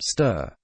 Stir.